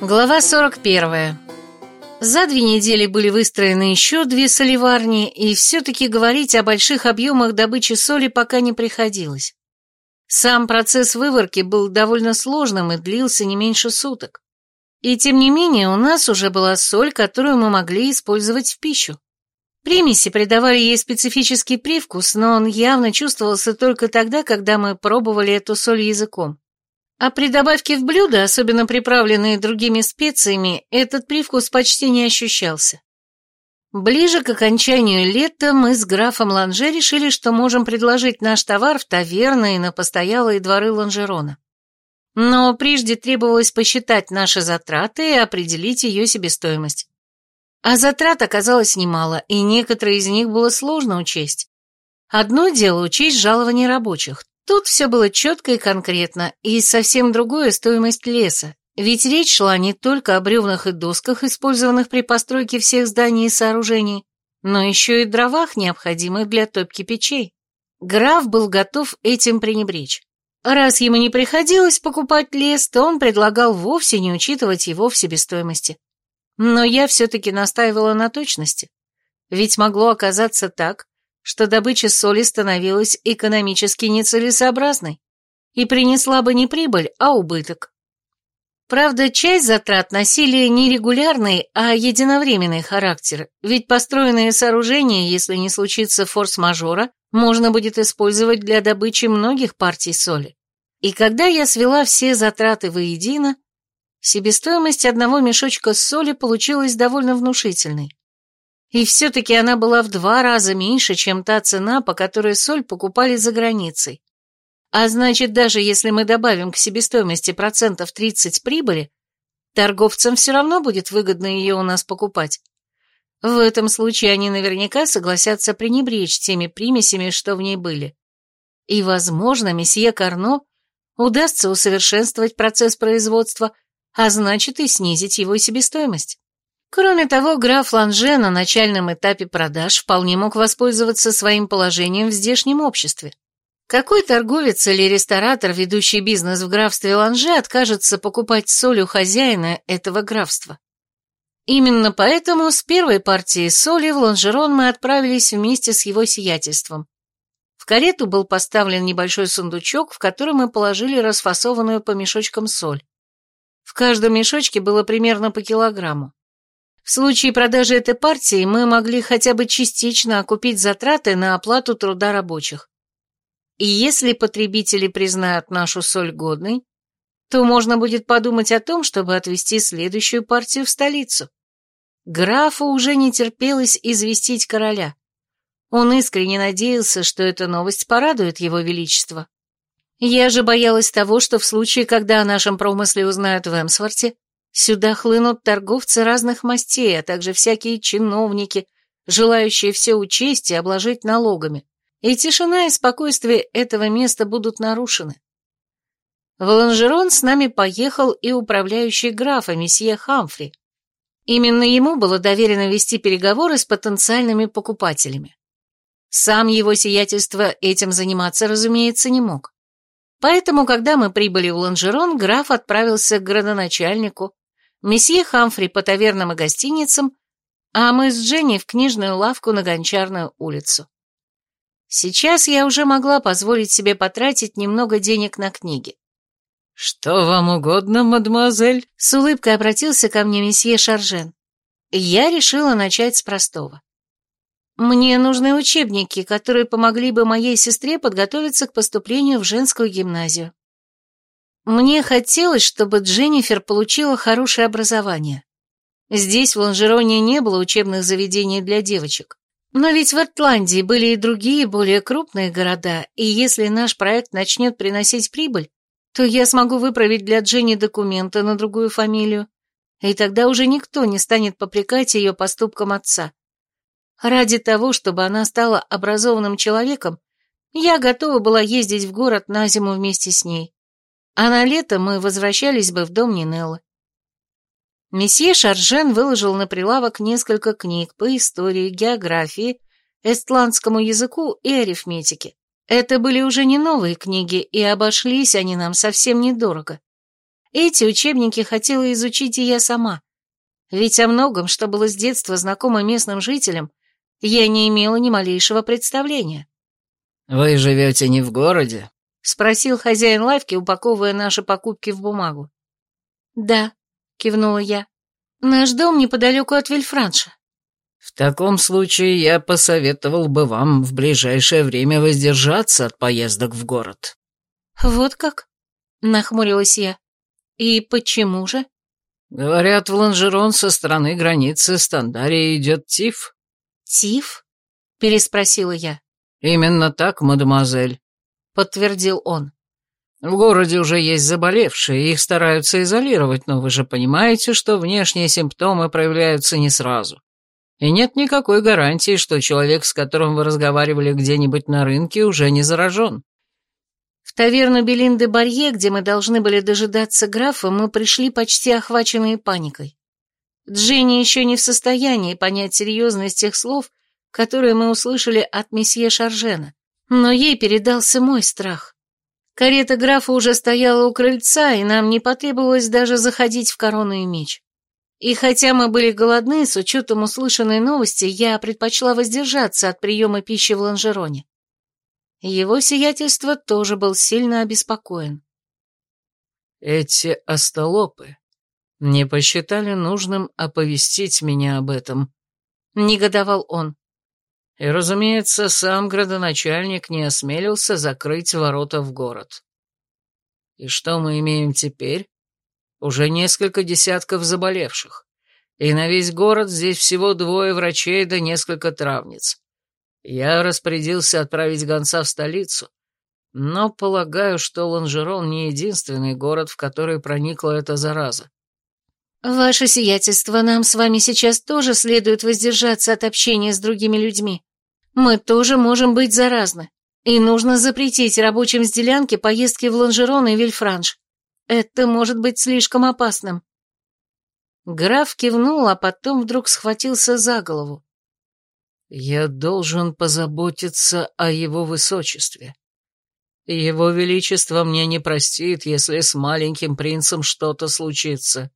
Глава 41. За две недели были выстроены еще две соливарни, и все-таки говорить о больших объемах добычи соли пока не приходилось. Сам процесс выварки был довольно сложным и длился не меньше суток. И тем не менее у нас уже была соль, которую мы могли использовать в пищу. Примеси придавали ей специфический привкус, но он явно чувствовался только тогда, когда мы пробовали эту соль языком. А при добавке в блюдо, особенно приправленные другими специями, этот привкус почти не ощущался. Ближе к окончанию лета мы с графом Ланже решили, что можем предложить наш товар в таверны и на постоялые дворы Ланжерона. Но прежде требовалось посчитать наши затраты и определить ее себестоимость. А затрат оказалось немало, и некоторые из них было сложно учесть. Одно дело учесть жалование рабочих, Тут все было четко и конкретно, и совсем другое стоимость леса, ведь речь шла не только о бревнах и досках, использованных при постройке всех зданий и сооружений, но еще и дровах, необходимых для топки печей. Граф был готов этим пренебречь. Раз ему не приходилось покупать лес, то он предлагал вовсе не учитывать его в себестоимости. Но я все-таки настаивала на точности. Ведь могло оказаться так, что добыча соли становилась экономически нецелесообразной и принесла бы не прибыль, а убыток. Правда, часть затрат носили не регулярный, а единовременный характер, ведь построенные сооружения, если не случится форс-мажора, можно будет использовать для добычи многих партий соли. И когда я свела все затраты воедино, себестоимость одного мешочка соли получилась довольно внушительной. И все-таки она была в два раза меньше, чем та цена, по которой соль покупали за границей. А значит, даже если мы добавим к себестоимости процентов 30 прибыли, торговцам все равно будет выгодно ее у нас покупать. В этом случае они наверняка согласятся пренебречь теми примесями, что в ней были. И, возможно, месье Карно удастся усовершенствовать процесс производства, а значит и снизить его себестоимость. Кроме того, граф Ланже на начальном этапе продаж вполне мог воспользоваться своим положением в здешнем обществе. Какой торговец или ресторатор, ведущий бизнес в графстве Ланже, откажется покупать соль у хозяина этого графства? Именно поэтому с первой партией соли в Ланжерон мы отправились вместе с его сиятельством. В карету был поставлен небольшой сундучок, в который мы положили расфасованную по мешочкам соль. В каждом мешочке было примерно по килограмму. В случае продажи этой партии мы могли хотя бы частично окупить затраты на оплату труда рабочих. И если потребители признают нашу соль годной, то можно будет подумать о том, чтобы отвезти следующую партию в столицу. Графу уже не терпелось известить короля. Он искренне надеялся, что эта новость порадует его величество. Я же боялась того, что в случае, когда о нашем промысле узнают в Эмсворте, Сюда хлынут торговцы разных мастей, а также всякие чиновники, желающие все учесть и обложить налогами. И тишина и спокойствие этого места будут нарушены. В Ланжерон с нами поехал и управляющий графа, месье Хамфри. Именно ему было доверено вести переговоры с потенциальными покупателями. Сам его сиятельство этим заниматься, разумеется, не мог. Поэтому, когда мы прибыли в Ланжерон, граф отправился к градоначальнику, месье Хамфри по тавернам и гостиницам, а мы с Дженни в книжную лавку на Гончарную улицу. Сейчас я уже могла позволить себе потратить немного денег на книги. «Что вам угодно, мадемуазель?» С улыбкой обратился ко мне месье Шаржен. Я решила начать с простого. Мне нужны учебники, которые помогли бы моей сестре подготовиться к поступлению в женскую гимназию. Мне хотелось, чтобы Дженнифер получила хорошее образование. Здесь, в Ланжероне, не было учебных заведений для девочек. Но ведь в Иртландии были и другие, более крупные города, и если наш проект начнет приносить прибыль, то я смогу выправить для Дженни документы на другую фамилию, и тогда уже никто не станет попрекать ее поступкам отца. Ради того, чтобы она стала образованным человеком, я готова была ездить в город на зиму вместе с ней а на лето мы возвращались бы в дом Нинеллы. Месье Шаржен выложил на прилавок несколько книг по истории, географии, эстландскому языку и арифметике. Это были уже не новые книги, и обошлись они нам совсем недорого. Эти учебники хотела изучить и я сама. Ведь о многом, что было с детства знакомо местным жителям, я не имела ни малейшего представления. «Вы живете не в городе?» — спросил хозяин лавки, упаковывая наши покупки в бумагу. «Да», — кивнула я. «Наш дом неподалеку от Вильфранша». «В таком случае я посоветовал бы вам в ближайшее время воздержаться от поездок в город». «Вот как?» — нахмурилась я. «И почему же?» «Говорят, в Ланжерон со стороны границы с Тандарией идет тиф». «Тиф?» — переспросила я. «Именно так, мадемуазель», — подтвердил он. «В городе уже есть заболевшие, их стараются изолировать, но вы же понимаете, что внешние симптомы проявляются не сразу. И нет никакой гарантии, что человек, с которым вы разговаривали где-нибудь на рынке, уже не заражен». В таверну Белинды Барье, где мы должны были дожидаться графа, мы пришли почти охваченные паникой. Дженни еще не в состоянии понять серьезность тех слов, которые мы услышали от месье Шаржена, но ей передался мой страх. Карета графа уже стояла у крыльца, и нам не потребовалось даже заходить в корону и меч. И хотя мы были голодны, с учетом услышанной новости, я предпочла воздержаться от приема пищи в ланжероне. Его сиятельство тоже был сильно обеспокоен. «Эти остолопы не посчитали нужным оповестить меня об этом», — негодовал он. И, разумеется, сам градоначальник не осмелился закрыть ворота в город. И что мы имеем теперь? Уже несколько десятков заболевших. И на весь город здесь всего двое врачей да несколько травниц. Я распорядился отправить гонца в столицу, но полагаю, что Ланжерон не единственный город, в который проникла эта зараза. «Ваше сиятельство, нам с вами сейчас тоже следует воздержаться от общения с другими людьми», мы тоже можем быть заразны. И нужно запретить рабочим с делянки поездки в Ланжерон и Вильфранш. Это может быть слишком опасным. Граф кивнул, а потом вдруг схватился за голову. «Я должен позаботиться о его высочестве. Его величество мне не простит, если с маленьким принцем что-то случится».